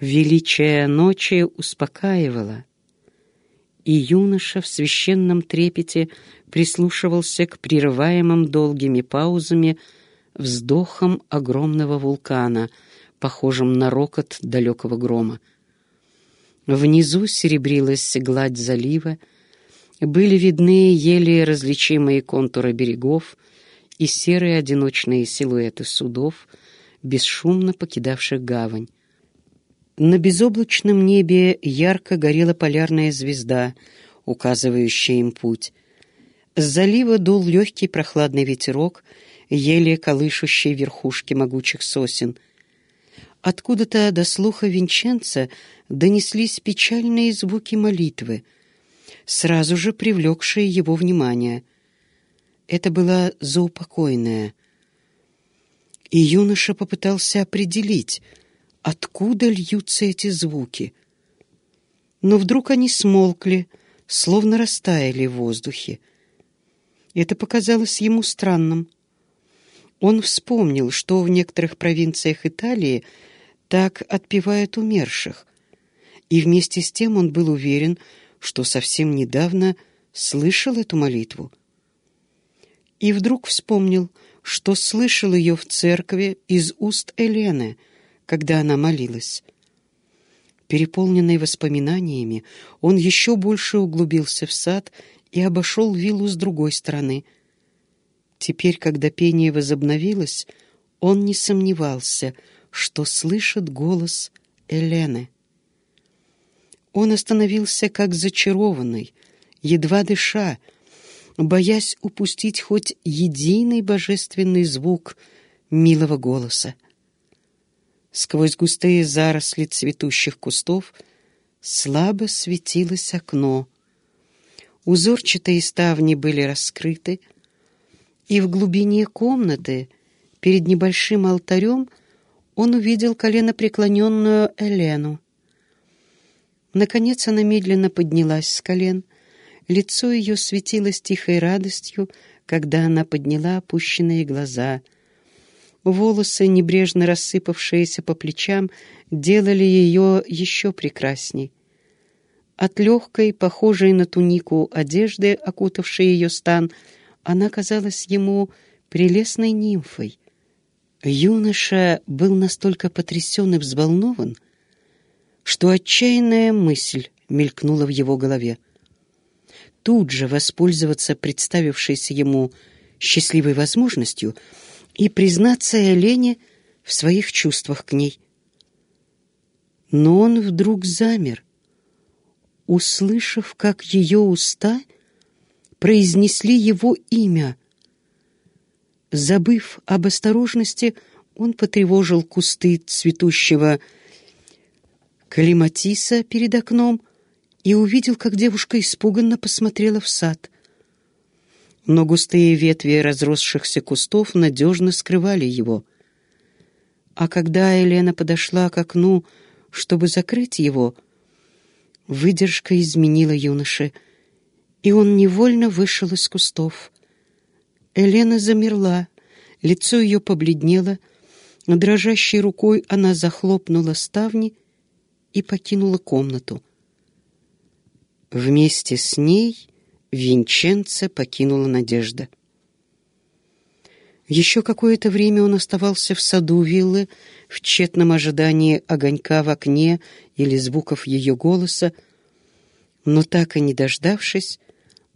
Величие ночи успокаивало, и юноша в священном трепете прислушивался к прерываемым долгими паузами вздохам огромного вулкана, похожим на рокот далекого грома. Внизу серебрилась гладь залива, были видны еле различимые контуры берегов и серые одиночные силуэты судов, бесшумно покидавших гавань. На безоблачном небе ярко горела полярная звезда, указывающая им путь. С залива дул легкий прохладный ветерок, еле колышущий верхушки могучих сосен. Откуда-то до слуха Винченца донеслись печальные звуки молитвы, сразу же привлекшие его внимание. Это была заупокойная. И юноша попытался определить, откуда льются эти звуки. Но вдруг они смолкли, словно растаяли в воздухе. Это показалось ему странным. Он вспомнил, что в некоторых провинциях Италии так отпевают умерших, и вместе с тем он был уверен, что совсем недавно слышал эту молитву. И вдруг вспомнил, что слышал ее в церкви из уст Елены, когда она молилась. Переполненный воспоминаниями, он еще больше углубился в сад и обошел виллу с другой стороны. Теперь, когда пение возобновилось, он не сомневался, что слышит голос Елены. Он остановился как зачарованный, едва дыша, боясь упустить хоть единый божественный звук милого голоса. Сквозь густые заросли цветущих кустов слабо светилось окно. Узорчатые ставни были раскрыты, и в глубине комнаты, перед небольшим алтарем, он увидел коленопреклоненную Элену. Наконец она медленно поднялась с колен. Лицо ее светилось тихой радостью, когда она подняла опущенные глаза. Волосы, небрежно рассыпавшиеся по плечам, делали ее еще прекрасней. От легкой, похожей на тунику одежды, окутавшей ее стан, она казалась ему прелестной нимфой. Юноша был настолько потрясен и взволнован, что отчаянная мысль мелькнула в его голове. Тут же воспользоваться представившейся ему счастливой возможностью и признаться Елене в своих чувствах к ней. Но он вдруг замер, услышав, как ее уста произнесли его имя. Забыв об осторожности, он потревожил кусты цветущего Калиматиса перед окном и увидел, как девушка испуганно посмотрела в сад. Но густые ветви разросшихся кустов надежно скрывали его. А когда Елена подошла к окну, чтобы закрыть его, выдержка изменила юноше, и он невольно вышел из кустов. Елена замерла, лицо ее побледнело, дрожащей рукой она захлопнула ставни и покинула комнату. Вместе с ней Винченца покинула Надежда. Еще какое-то время он оставался в саду виллы в тщетном ожидании огонька в окне или звуков ее голоса, но так и не дождавшись,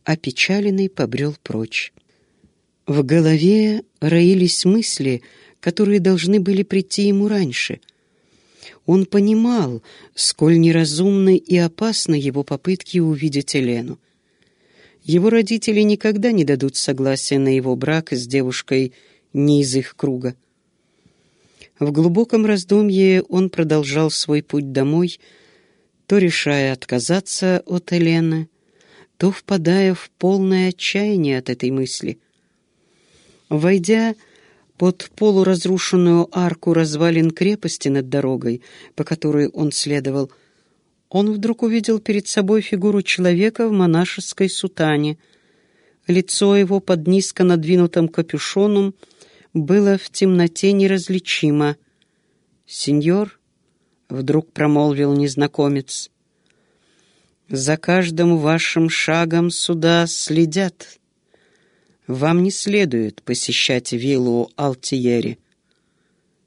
опечаленный побрел прочь. В голове роились мысли, которые должны были прийти ему раньше — он понимал, сколь неразумны и опасны его попытки увидеть Елену. Его родители никогда не дадут согласия на его брак с девушкой не из их круга. В глубоком раздумье он продолжал свой путь домой, то решая отказаться от Елены, то впадая в полное отчаяние от этой мысли. Войдя под полуразрушенную арку развалин крепости над дорогой, по которой он следовал, он вдруг увидел перед собой фигуру человека в монашеской сутане. Лицо его под низко надвинутым капюшоном было в темноте неразличимо. «Сеньор, — вдруг промолвил незнакомец. «За каждым вашим шагом сюда следят. Вам не следует посещать виллу Алтиери».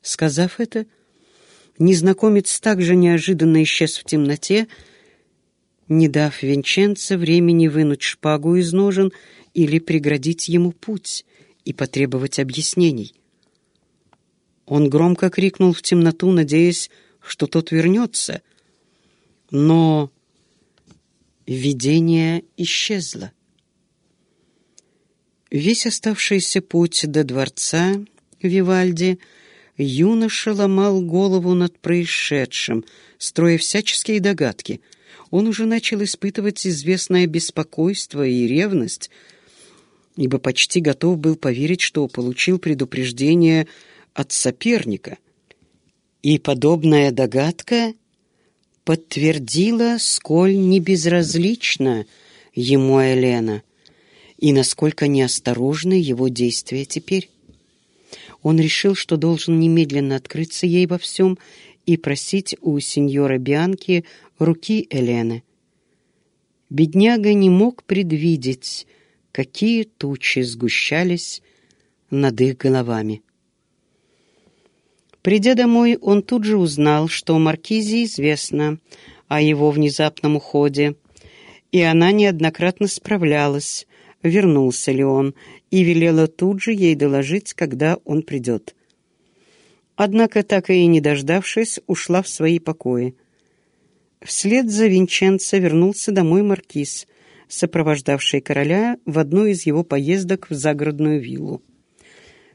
Сказав это, незнакомец также неожиданно исчез в темноте, не дав Винченце времени вынуть шпагу из ножен или преградить ему путь и потребовать объяснений. Он громко крикнул в темноту, надеясь, что тот вернется, но видение исчезло. Весь оставшийся путь до дворца Вивальди юноша ломал голову над происшедшим, строя всяческие догадки. Он уже начал испытывать известное беспокойство и ревность, ибо почти готов был поверить, что получил предупреждение от соперника. И подобная догадка подтвердила, сколь небезразлична ему Елена и насколько неосторожны его действия теперь. Он решил, что должен немедленно открыться ей во всем и просить у сеньора Бианки руки Елены. Бедняга не мог предвидеть, какие тучи сгущались над их головами. Придя домой, он тут же узнал, что Маркизе известно о его внезапном уходе, и она неоднократно справлялась, вернулся ли он, и велела тут же ей доложить, когда он придет. Однако, так и не дождавшись, ушла в свои покои. Вслед за Винченцо вернулся домой маркиз, сопровождавший короля в одну из его поездок в загородную виллу.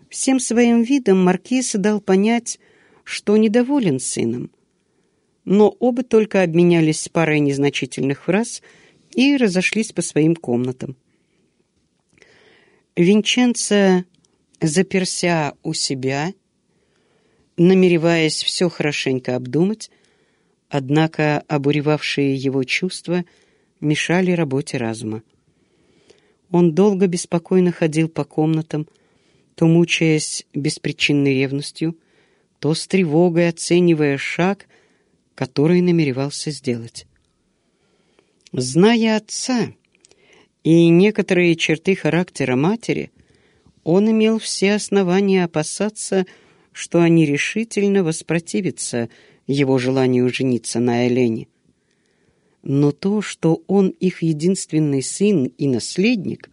Всем своим видом маркиз дал понять, что недоволен сыном. Но оба только обменялись парой незначительных фраз и разошлись по своим комнатам. Винченцо, заперся у себя, намереваясь все хорошенько обдумать, однако обуревавшие его чувства мешали работе разума. Он долго беспокойно ходил по комнатам, то мучаясь беспричинной ревностью, то с тревогой оценивая шаг, который намеревался сделать. Зная отца и некоторые черты характера матери, он имел все основания опасаться, что они решительно воспротивятся его желанию жениться на Элене. Но то, что он их единственный сын и наследник,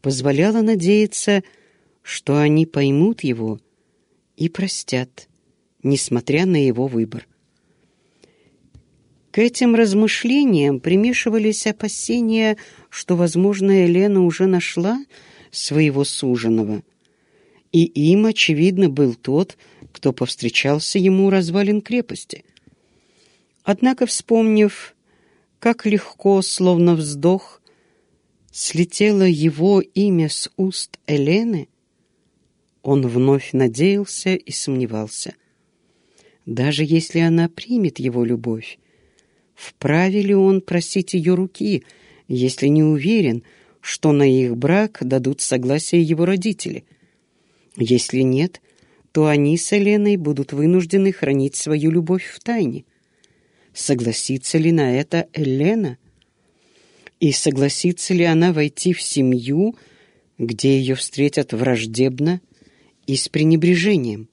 позволяло надеяться, что они поймут его и простят, несмотря на его выбор. К этим размышлениям примешивались опасения, что, возможно, Елена уже нашла своего суженого, и им, очевидно, был тот, кто повстречался ему у развалин крепости. Однако, вспомнив, как легко, словно вздох, слетело его имя с уст Елены, он вновь надеялся и сомневался. Даже если она примет его любовь, вправе ли он просить ее руки, если не уверен, что на их брак дадут согласие его родители? Если нет, то они с Еленой будут вынуждены хранить свою любовь в тайне. Согласится ли на это Елена? И согласится ли она войти в семью, где ее встретят враждебно, и с пренебрежением.